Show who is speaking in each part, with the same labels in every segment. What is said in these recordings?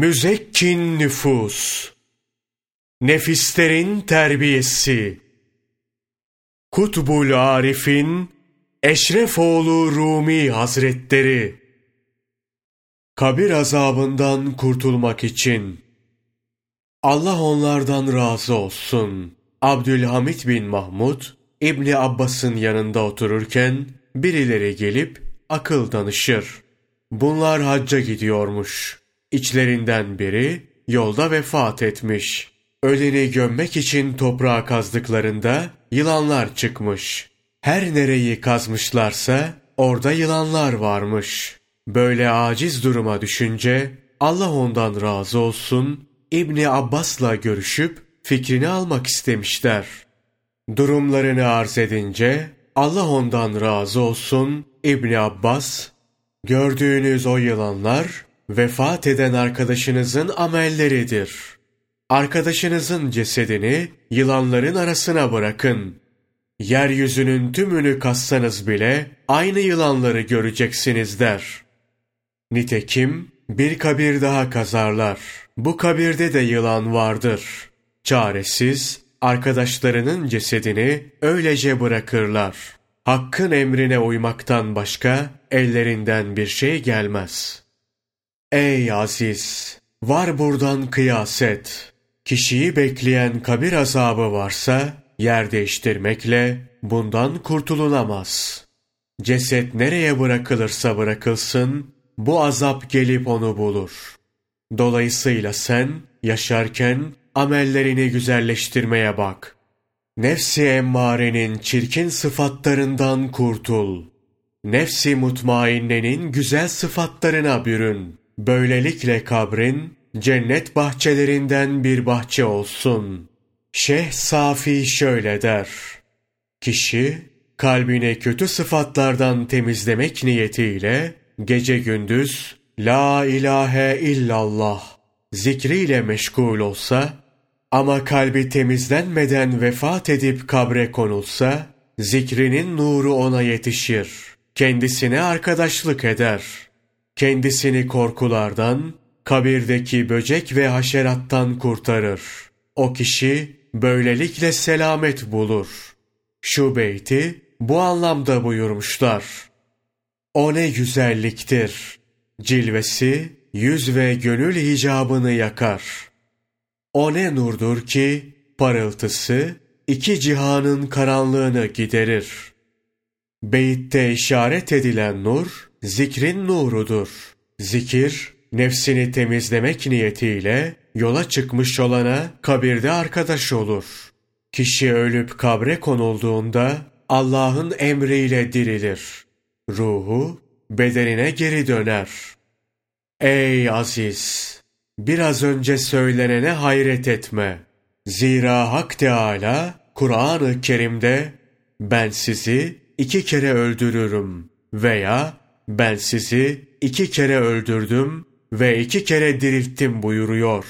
Speaker 1: Müzekkin nüfus, nefislerin terbiyesi, Kutbul Arif'in Eşrefoğlu Rumi Hazretleri, kabir azabından kurtulmak için, Allah onlardan razı olsun. Abdülhamit bin Mahmud, İbni Abbas'ın yanında otururken, birileri gelip akıl danışır. Bunlar hacca gidiyormuş. İçlerinden biri yolda vefat etmiş. Öleni gömmek için toprağa kazdıklarında yılanlar çıkmış. Her nereyi kazmışlarsa orada yılanlar varmış. Böyle aciz duruma düşünce Allah ondan razı olsun İbni Abbas'la görüşüp fikrini almak istemişler. Durumlarını arz edince Allah ondan razı olsun İbni Abbas, gördüğünüz o yılanlar vefat eden arkadaşınızın amelleridir. Arkadaşınızın cesedini yılanların arasına bırakın. Yeryüzünün tümünü kassanız bile aynı yılanları göreceksiniz der. Nitekim bir kabir daha kazarlar. Bu kabirde de yılan vardır. Çaresiz, arkadaşlarının cesedini öylece bırakırlar. Hakkın emrine uymaktan başka ellerinden bir şey gelmez. Ey aziz! Var buradan kıyaset. Kişiyi bekleyen kabir azabı varsa, yer değiştirmekle bundan kurtululamaz. Ceset nereye bırakılırsa bırakılsın, bu azap gelip onu bulur. Dolayısıyla sen yaşarken amellerini güzelleştirmeye bak. Nefsi emmarenin çirkin sıfatlarından kurtul. Nefsi mutmainnenin güzel sıfatlarına bürün. Böylelikle kabrin cennet bahçelerinden bir bahçe olsun. Şeyh Safi şöyle der. Kişi kalbine kötü sıfatlardan temizlemek niyetiyle gece gündüz La ilahe illallah zikriyle meşgul olsa ama kalbi temizlenmeden vefat edip kabre konulsa zikrinin nuru ona yetişir. Kendisine arkadaşlık eder. Kendisini korkulardan, kabirdeki böcek ve haşerattan kurtarır. O kişi böylelikle selamet bulur. Şu beyti bu anlamda buyurmuşlar. O ne güzelliktir. Cilvesi yüz ve gönül hicabını yakar. O ne nurdur ki parıltısı iki cihanın karanlığını giderir. Beyitte işaret edilen nur zikrin nurudur. Zikir nefsini temizlemek niyetiyle yola çıkmış olana kabirde arkadaş olur. Kişi ölüp kabre konulduğunda Allah'ın emriyle dirilir. Ruhu bedenine geri döner. Ey aziz! Biraz önce söylenene hayret etme. Zira Hak Teâlâ Kur'an-ı Kerim'de ben sizi iki kere öldürürüm veya ben sizi iki kere öldürdüm ve iki kere dirilttim buyuruyor.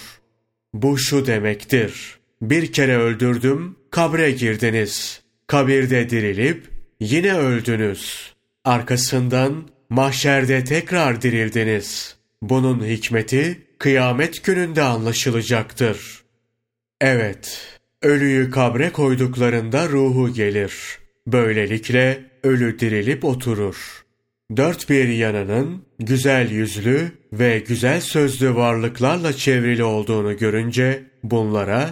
Speaker 1: Bu şu demektir. Bir kere öldürdüm, kabre girdiniz. Kabirde dirilip yine öldünüz. Arkasından mahşerde tekrar dirildiniz. Bunun hikmeti kıyamet gününde anlaşılacaktır. Evet, ölüyü kabre koyduklarında ruhu gelir. Böylelikle ölü dirilip oturur. Dört bir yanının güzel yüzlü ve güzel sözlü varlıklarla çevrili olduğunu görünce bunlara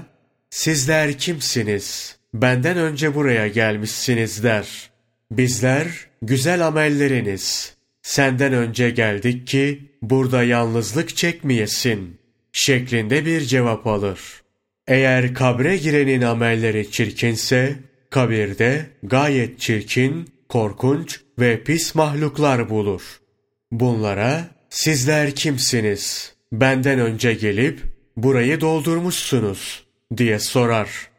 Speaker 1: sizler kimsiniz? Benden önce buraya gelmişsiniz der. Bizler güzel amelleriniz. Senden önce geldik ki burada yalnızlık çekmeyesin şeklinde bir cevap alır. Eğer kabre girenin amelleri çirkinse, kabirde gayet çirkin, korkunç ve pis mahluklar bulur. Bunlara sizler kimsiniz? Benden önce gelip burayı doldurmuşsunuz diye sorar.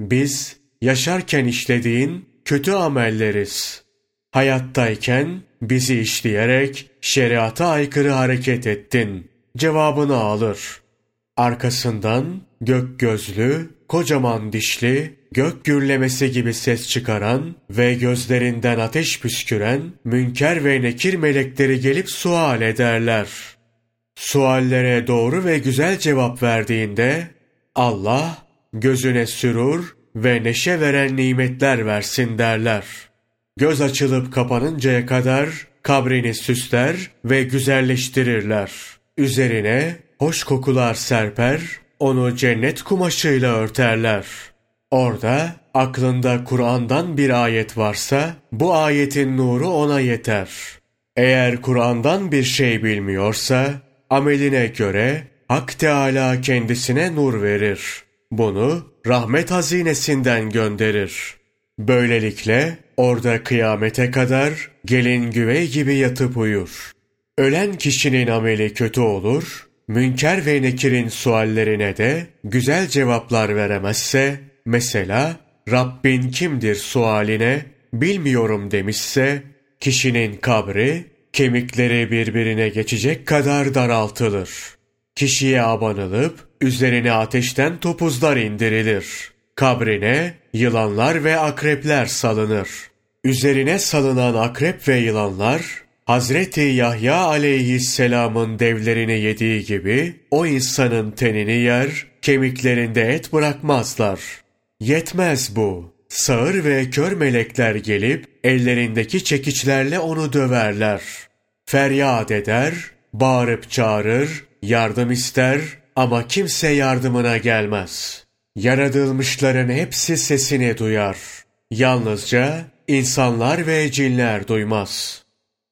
Speaker 1: Biz yaşarken işlediğin kötü amelleriz. Hayattayken bizi işleyerek şeriata aykırı hareket ettin. Cevabını alır. Arkasından gök gözlü, kocaman dişli, gök gürlemesi gibi ses çıkaran ve gözlerinden ateş püsküren münker ve nekir melekleri gelip sual ederler. suallere doğru ve güzel cevap verdiğinde Allah gözüne sürur ve neşe veren nimetler versin derler. Göz açılıp kapanıncaya kadar kabrini süsler ve güzelleştirirler. Üzerine hoş kokular serper, onu cennet kumaşıyla örterler. Orada aklında Kur'an'dan bir ayet varsa bu ayetin nuru ona yeter. Eğer Kur'an'dan bir şey bilmiyorsa ameline göre Hak Teala kendisine nur verir. Bunu rahmet hazinesinden gönderir. Böylelikle orada kıyamete kadar gelin güvey gibi yatıp uyur. Ölen kişinin ameli kötü olur, münker ve nekirin suallerine de güzel cevaplar veremezse, mesela Rabbin kimdir sualine bilmiyorum demişse, kişinin kabri, kemikleri birbirine geçecek kadar daraltılır. Kişiye abanılıp, üzerine ateşten topuzlar indirilir. Kabrine yılanlar ve akrepler salınır. Üzerine salınan akrep ve yılanlar, Hazreti Yahya aleyhisselamın devlerini yediği gibi, o insanın tenini yer, kemiklerinde et bırakmazlar. Yetmez bu. Sağır ve kör melekler gelip, ellerindeki çekiçlerle onu döverler. Feryat eder, bağırıp çağırır, yardım ister ama kimse yardımına gelmez. Yaratılmışların hepsi sesini duyar. Yalnızca insanlar ve cinler duymaz.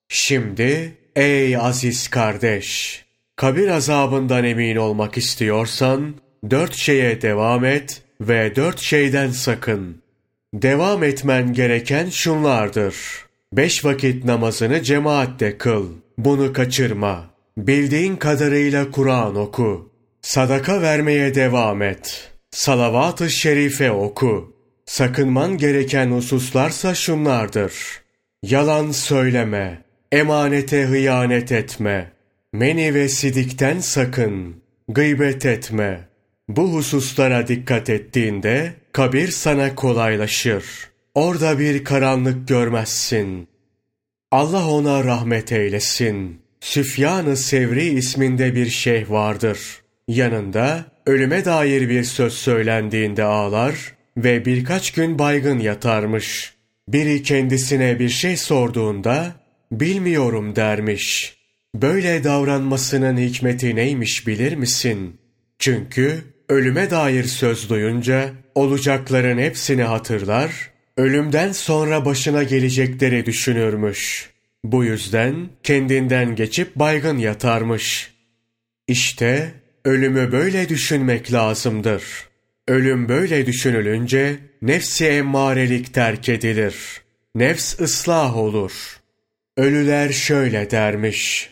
Speaker 1: Şimdi ey aziz kardeş, kabir azabından emin olmak istiyorsan dört şeye devam et ve dört şeyden sakın. Devam etmen gereken şunlardır. Beş vakit namazını cemaatte kıl. Bunu kaçırma. Bildiğin kadarıyla Kur'an oku. Sadaka vermeye devam et. Salavat-ı şerife oku. Sakınman gereken hususlarsa şunlardır. Yalan söyleme. Emanete hıyanet etme. Meni ve sidikten sakın. Gıybet etme. Bu hususlara dikkat ettiğinde kabir sana kolaylaşır. Orada bir karanlık görmezsin. Allah ona rahmet eylesin. Süfyan-ı Sevri isminde bir şeyh vardır. Yanında ölüme dair bir söz söylendiğinde ağlar ve birkaç gün baygın yatarmış. Biri kendisine bir şey sorduğunda bilmiyorum dermiş. Böyle davranmasının hikmeti neymiş bilir misin? Çünkü ölüme dair söz duyunca olacakların hepsini hatırlar, ölümden sonra başına gelecekleri düşünürmüş. Bu yüzden kendinden geçip baygın yatarmış. İşte ölümü böyle düşünmek lazımdır. Ölüm böyle düşünülünce nefsi emmarelik terk edilir. Nefs ıslah olur. Ölüler şöyle dermiş.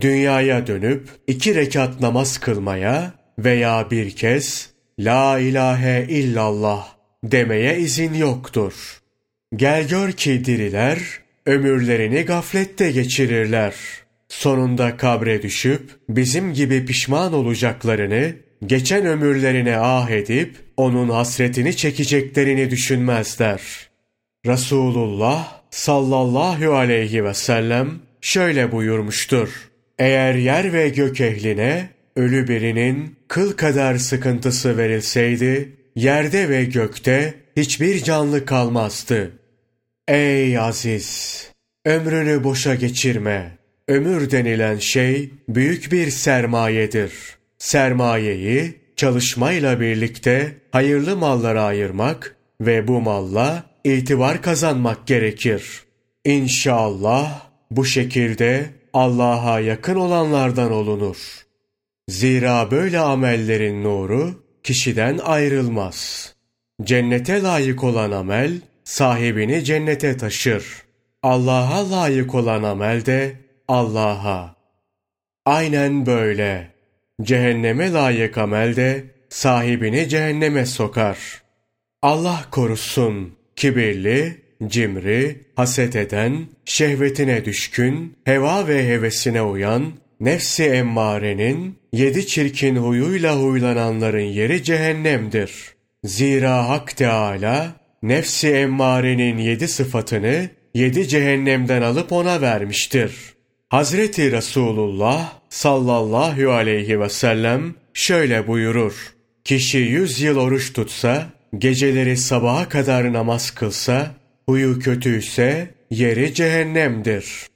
Speaker 1: Dünyaya dönüp iki rekat namaz kılmaya veya bir kez La ilahe illallah demeye izin yoktur. Gel gör ki diriler ömürlerini gaflette geçirirler. Sonunda kabre düşüp bizim gibi pişman olacaklarını, geçen ömürlerine ah edip onun hasretini çekeceklerini düşünmezler. Resulullah sallallahu aleyhi ve sellem şöyle buyurmuştur. Eğer yer ve gök ehline ölü birinin kıl kadar sıkıntısı verilseydi, yerde ve gökte hiçbir canlı kalmazdı. Ey aziz! Ömrünü boşa geçirme. Ömür denilen şey büyük bir sermayedir. Sermayeyi çalışmayla birlikte hayırlı mallara ayırmak ve bu malla itibar kazanmak gerekir. İnşallah bu şekilde Allah'a yakın olanlardan olunur. Zira böyle amellerin nuru kişiden ayrılmaz. Cennete layık olan amel sahibini cennete taşır. Allah'a layık olan amel de Allah'a. Aynen böyle. Cehenneme layık amel de sahibini cehenneme sokar. Allah korusun kibirli, cimri, haset eden, şehvetine düşkün, heva ve hevesine uyan, nefsi emmarenin, yedi çirkin huyuyla huylananların yeri cehennemdir. Zira Hak Teâlâ, nefsi emmarenin yedi sıfatını, yedi cehennemden alıp ona vermiştir. Hazreti Resulullah sallallahu aleyhi ve sellem şöyle buyurur. Kişi yüz yıl oruç tutsa, geceleri sabaha kadar namaz kılsa, huyu kötüyse yeri cehennemdir.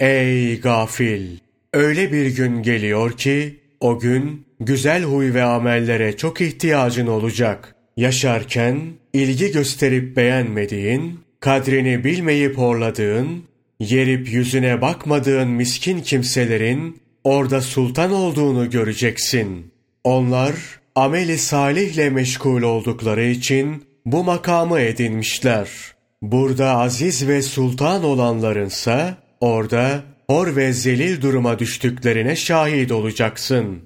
Speaker 1: Ey gafil! Öyle bir gün geliyor ki, o gün güzel huy ve amellere çok ihtiyacın olacak. Yaşarken ilgi gösterip beğenmediğin, kadrini bilmeyip horladığın, yerip yüzüne bakmadığın miskin kimselerin orada sultan olduğunu göreceksin. Onlar ameli salihle meşgul oldukları için bu makamı edinmişler. Burada aziz ve sultan olanlarınsa orada hor ve zelil duruma düştüklerine şahit olacaksın.